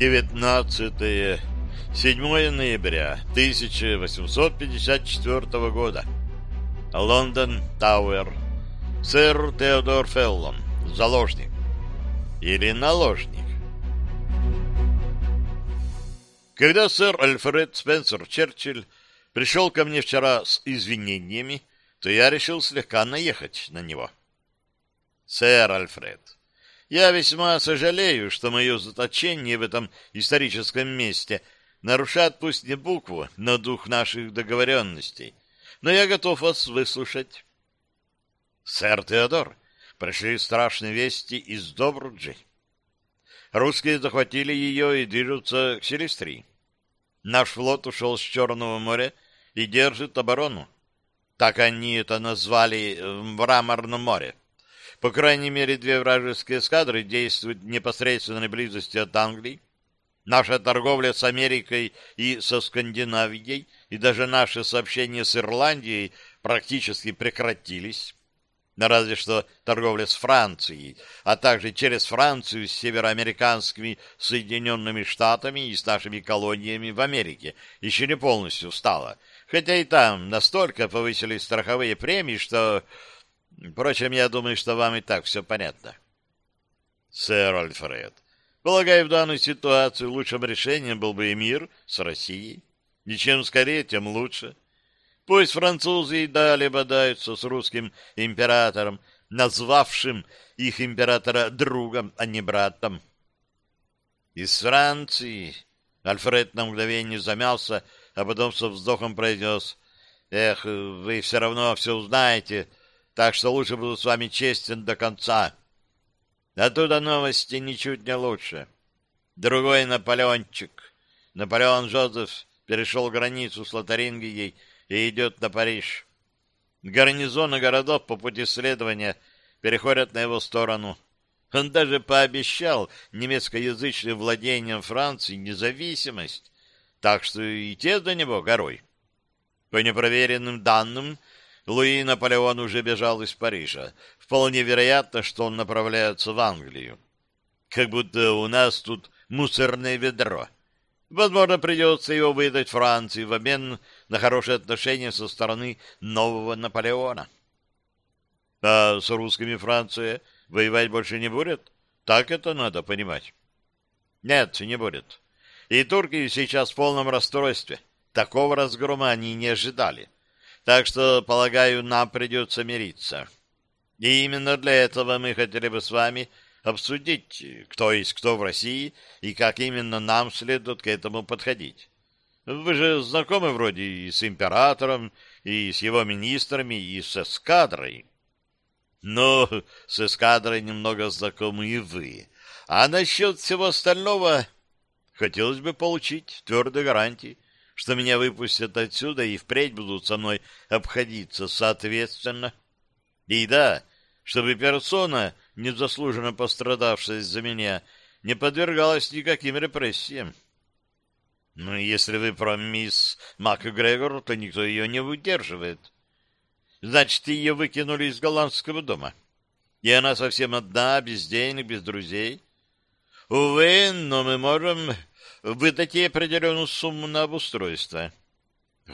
19. 7 ноября 1854 года. Лондон Тауэр. Сэр Теодор Феллон. Заложник. Или наложник. Когда сэр Альфред Спенсер Черчилль пришел ко мне вчера с извинениями, то я решил слегка наехать на него. Сэр Альфред, я весьма сожалею, что мое заточение в этом историческом месте нарушает пусть не букву, но дух наших договоренностей. Но я готов вас выслушать. Сэр Теодор, пришли страшные вести из Добруджи. Русские захватили ее и движутся к Селестрии. Наш флот ушел с Черного моря и держит оборону. Так они это назвали в Мраморном море. По крайней мере, две вражеские эскадры действуют в непосредственной близости от Англии. Наша торговля с Америкой и со Скандинавией, и даже наши сообщения с Ирландией практически прекратились. Разве что торговля с Францией, а также через Францию с североамериканскими Соединенными Штатами и с нашими колониями в Америке еще не полностью стала. Хотя и там настолько повысились страховые премии, что Впрочем, я думаю, что вам и так все понятно. Сэр Альфред, полагаю, в данной ситуации лучшим решением был бы и мир с Россией. И чем скорее, тем лучше. Пусть французы и далее бодаются с русским императором, назвавшим их императора другом, а не братом. Из Франции Альфред на мгновение замялся, а потом со вздохом произнес, «Эх, вы все равно все узнаете, так что лучше буду с вами честен до конца. Оттуда новости ничуть не лучше. Другой Наполеончик, Наполеон Жозеф, перешел границу с Лотарингией и идет на Париж. Гарнизоны городов по пути следования переходят на его сторону. Он даже пообещал немецкоязычным владениям Франции независимость, так что и те до него горой. По непроверенным данным, Луи Наполеон уже бежал из Парижа. Вполне вероятно, что он направляется в Англию. Как будто у нас тут мусорное ведро. Возможно, придется его выдать Франции в обмен на хорошие отношения со стороны нового Наполеона. А с русскими Франция воевать больше не будет? Так это надо понимать. Нет, не будет. И турки сейчас в полном расстройстве. Такого разгрома они не ожидали. Так что, полагаю, нам придется мириться. И именно для этого мы хотели бы с вами обсудить, кто есть кто в России и как именно нам следует к этому подходить. Вы же знакомы вроде и с императором, и с его министрами, и с эскадрой. Но с эскадрой немного знакомы и вы. А насчет всего остального хотелось бы получить твердые гарантии, что меня выпустят отсюда и впредь будут со мной обходиться соответственно. И да, чтобы персона, незаслуженно пострадавшая из-за меня, не подвергалась никаким репрессиям. Ну, если вы про мисс МакГрегор, то никто ее не выдерживает. Значит, ее выкинули из голландского дома. И она совсем одна, без денег, без друзей. Увы, но мы можем выдать ей определенную сумму на обустройство.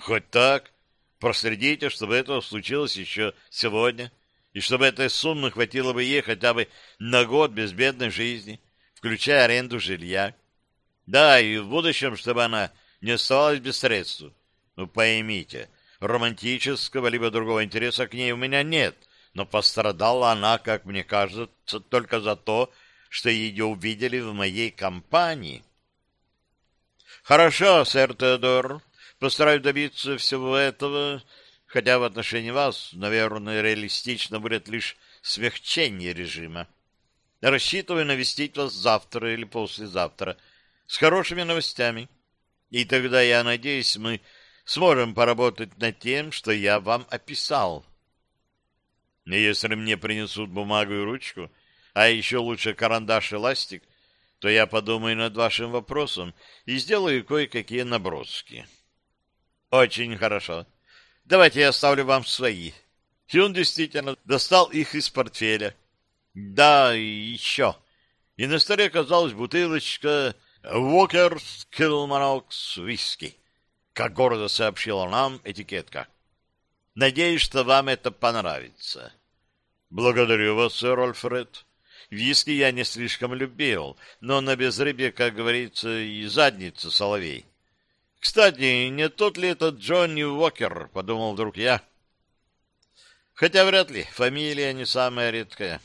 Хоть так. Проследите, чтобы это случилось еще сегодня, и чтобы этой суммы хватило бы ей хотя бы на год безбедной жизни, включая аренду жилья. Да, и в будущем, чтобы она не оставалась без средств. Ну, поймите, романтического либо другого интереса к ней у меня нет, но пострадала она, как мне кажется, только за то, что ее увидели в моей компании. Хорошо, сэр Теодор. Постараюсь добиться всего этого, хотя в отношении вас, наверное, реалистично будет лишь смягчение режима. Рассчитываю навестить вас завтра или послезавтра с хорошими новостями. И тогда, я надеюсь, мы сможем поработать над тем, что я вам описал. Если мне принесут бумагу и ручку, а еще лучше карандаш и ластик — то я подумаю над вашим вопросом и сделаю кое-какие наброски. Очень хорошо. Давайте я оставлю вам свои. И он действительно достал их из портфеля. Да, и еще. И на столе оказалась бутылочка «Уокерс Килманокс Виски», как гордо сообщила нам этикетка. «Надеюсь, что вам это понравится». «Благодарю вас, сэр Альфред. Виски я не слишком любил, но на безрыбье, как говорится, и задница соловей». «Кстати, не тот ли этот Джонни Уокер?» — подумал вдруг я. Хотя вряд ли, фамилия не самая редкая.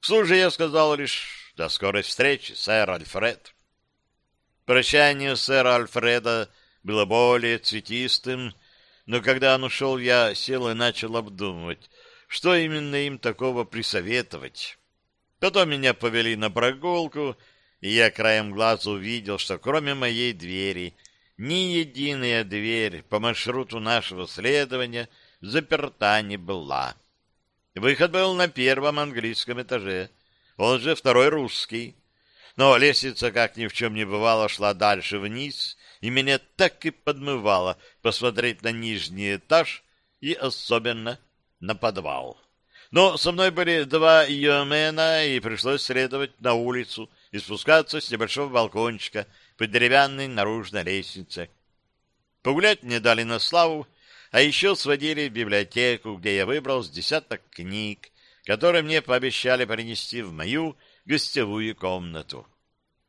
Вслух я сказал лишь «До скорой встречи, сэр Альфред». Прощание сэра Альфреда было более цветистым, но когда он ушел, я сел и начал обдумывать, что именно им такого присоветовать. Потом меня повели на прогулку, и я краем глаза увидел, что кроме моей двери ни единая дверь по маршруту нашего следования заперта не была. Выход был на первом английском этаже, он же второй русский. Но лестница, как ни в чем не бывало, шла дальше вниз, и меня так и подмывало посмотреть на нижний этаж и особенно на подвал. Но со мной были два йомена, и пришлось следовать на улицу и спускаться с небольшого балкончика по деревянной наружной лестнице. Погулять мне дали на славу, а еще сводили в библиотеку, где я выбрал с десяток книг, которые мне пообещали принести в мою гостевую комнату.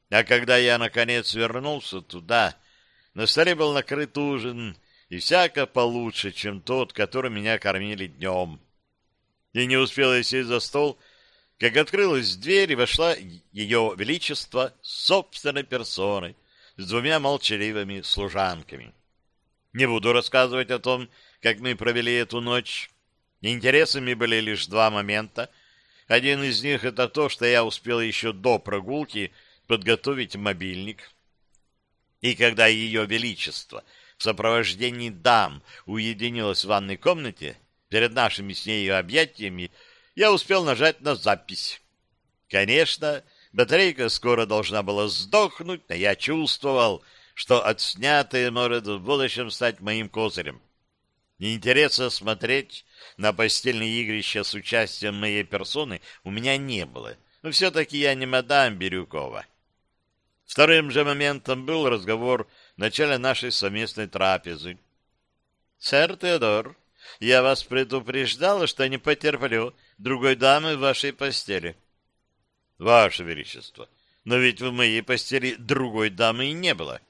А когда я, наконец, вернулся туда, на столе был накрыт ужин, и всяко получше, чем тот, который меня кормили днем. И не успел я сесть за стол, как открылась дверь, и вошла ее величество собственной персоной с двумя молчаливыми служанками. Не буду рассказывать о том, как мы провели эту ночь. Интересами были лишь два момента. Один из них — это то, что я успел еще до прогулки подготовить мобильник. И когда ее величество в сопровождении дам уединилась в ванной комнате, перед нашими с ней объятиями, я успел нажать на запись. Конечно, батарейка скоро должна была сдохнуть, но я чувствовал, что отснятое может в будущем стать моим козырем. Интереса смотреть на постельные игрища с участием моей персоны у меня не было, но все-таки я не мадам Бирюкова. Вторым же моментом был разговор в начале нашей совместной трапезы. — Сэр Теодор, я вас предупреждала, что не потерплю другой дамы в вашей постели. — Ваше Величество, но ведь в моей постели другой дамы и не было.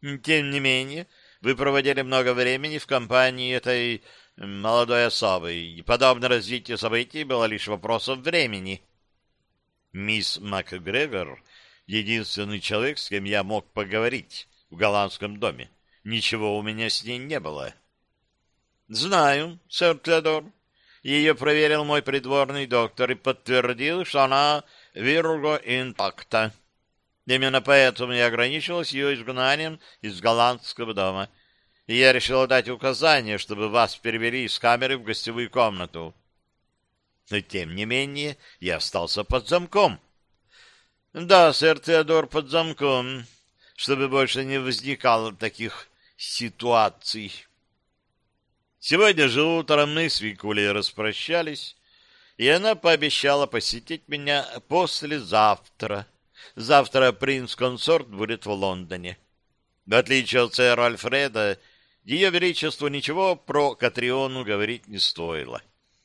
Тем не менее, вы проводили много времени в компании этой молодой особы, и подобное развитие событий было лишь вопросом времени. Мисс МакГрегор — единственный человек, с кем я мог поговорить в голландском доме. Ничего у меня с ней не было. — Знаю, сэр Теодор. Ее проверил мой придворный доктор и подтвердил, что она вирго интакта. Именно поэтому я ограничилась ее изгнанием из голландского дома. И я решил дать указание, чтобы вас перевели из камеры в гостевую комнату. Но, тем не менее, я остался под замком. Да, сэр Теодор, под замком, чтобы больше не возникало таких ситуаций. Сегодня же утром мы с Викулей распрощались, и она пообещала посетить меня послезавтра. Завтра принц-консорт будет в Лондоне. В отличие от сэра Альфреда, ее величеству ничего про Катриону говорить не стоило.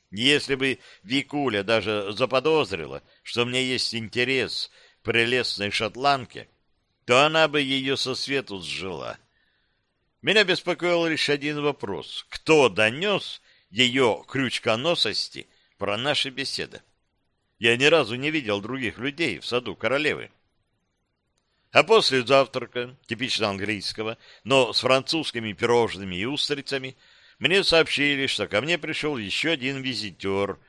Если бы Викуля даже заподозрила, что мне есть интерес к прелестной шотландке, то она бы ее со свету сжила. Меня беспокоил лишь один вопрос. Кто донес ее крючконосости про наши беседы? Я ни разу не видел других людей в саду королевы. А после завтрака, типично английского, но с французскими пирожными и устрицами, мне сообщили, что ко мне пришел еще один визитер.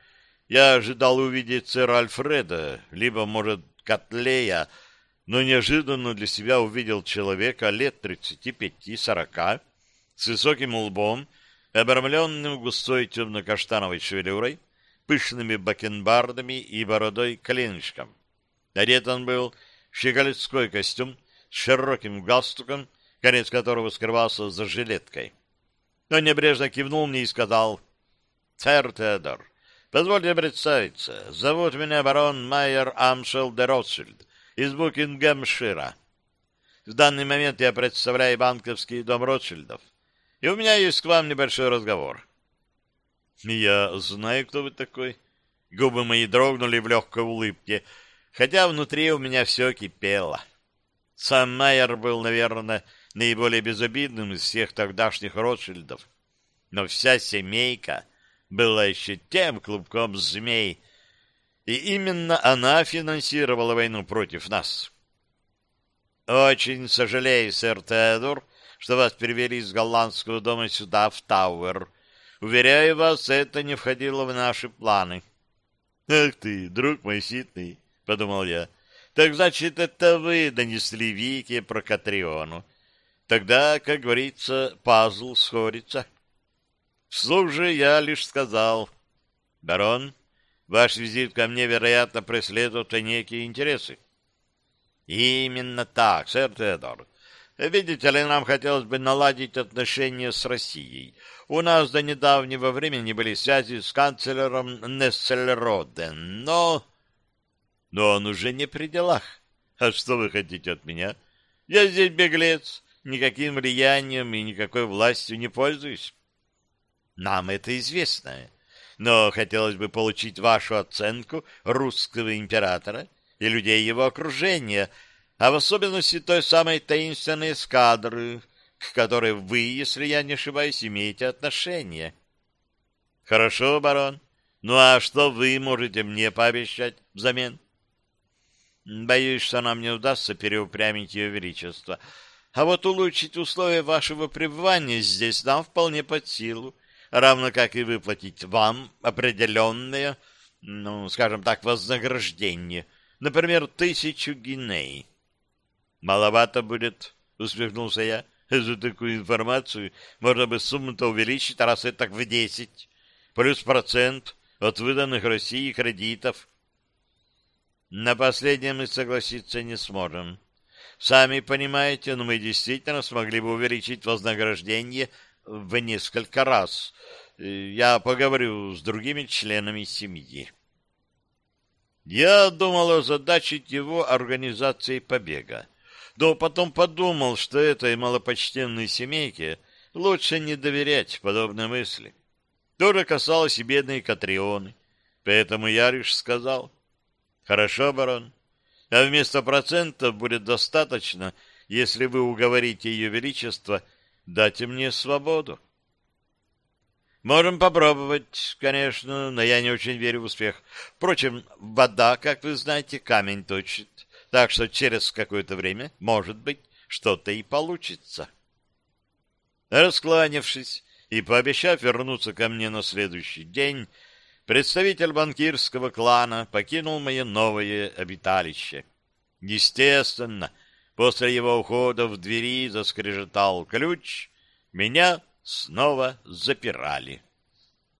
Я ожидал увидеть сэра Альфреда, либо, может, Котлея, но неожиданно для себя увидел человека лет тридцати пяти-сорока, с высоким лбом, обрамленным густой темно-каштановой шевелюрой, пышными бакенбардами и бородой коленочком. Одет он был в щеголецкой костюм с широким галстуком, конец которого скрывался за жилеткой. Он небрежно кивнул мне и сказал, «Сэр Теодор, позвольте представиться, зовут меня барон Майер Амшел де Ротшильд, из Букингемшира. В данный момент я представляю банковский дом Ротшильдов, и у меня есть к вам небольшой разговор. Я знаю, кто вы такой. Губы мои дрогнули в легкой улыбке, хотя внутри у меня все кипело. Сам Майер был, наверное, наиболее безобидным из всех тогдашних Ротшильдов. Но вся семейка была еще тем клубком змей, и именно она финансировала войну против нас. Очень сожалею, сэр Теодор, что вас перевели из голландского дома сюда, в Тауэр. Уверяю вас, это не входило в наши планы. — Ах ты, друг мой ситный, — подумал я. — Так значит, это вы донесли Вике про Катриону. Тогда, как говорится, пазл сходится. Вслух же я лишь сказал, — Барон, ваш визит ко мне, вероятно, преследует некие интересы. — Именно так, сэр Теодор. Видите ли, нам хотелось бы наладить отношения с Россией. У нас до недавнего времени были связи с канцлером Нессельроден, но... Но он уже не при делах. А что вы хотите от меня? Я здесь беглец, никаким влиянием и никакой властью не пользуюсь. Нам это известно, но хотелось бы получить вашу оценку русского императора и людей его окружения — а в особенности той самой таинственной эскадры, к которой вы, если я не ошибаюсь, имеете отношение. Хорошо, барон. Ну а что вы можете мне пообещать взамен? Боюсь, что нам не удастся переупрямить ее величество. А вот улучшить условия вашего пребывания здесь нам вполне под силу, равно как и выплатить вам определенное, ну, скажем так, вознаграждение, например, тысячу гиней. Маловато будет, усмехнулся я. За такую информацию можно бы сумму-то увеличить, раз это так в десять. Плюс процент от выданных России кредитов. На последнее мы согласиться не сможем. Сами понимаете, но мы действительно смогли бы увеличить вознаграждение в несколько раз. Я поговорю с другими членами семьи. Я думал озадачить его организацией побега но потом подумал, что этой малопочтенной семейке лучше не доверять подобной мысли. То же касалось и бедной Катрионы, поэтому я лишь сказал, «Хорошо, барон, а вместо процентов будет достаточно, если вы уговорите ее величество дать мне свободу». Можем попробовать, конечно, но я не очень верю в успех. Впрочем, вода, как вы знаете, камень точит. Так что через какое-то время, может быть, что-то и получится. Раскланявшись и пообещав вернуться ко мне на следующий день, представитель банкирского клана покинул мое новое обиталище. Естественно, после его ухода в двери заскрежетал ключ, меня снова запирали.